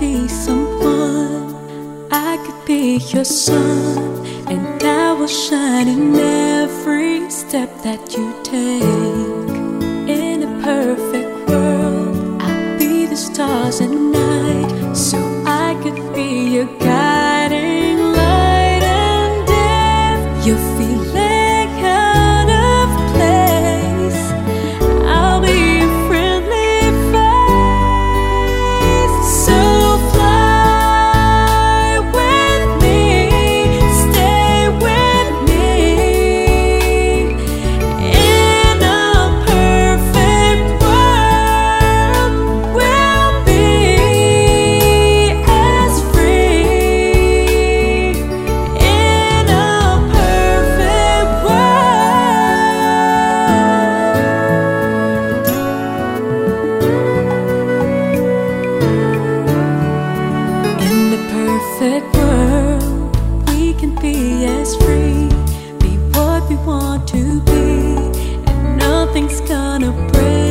be someone, I could be your sun, and I will shine in every step that you take. In a perfect world, I'll be the stars and perfect world, we can be as free, be what we want to be, and nothing's gonna break.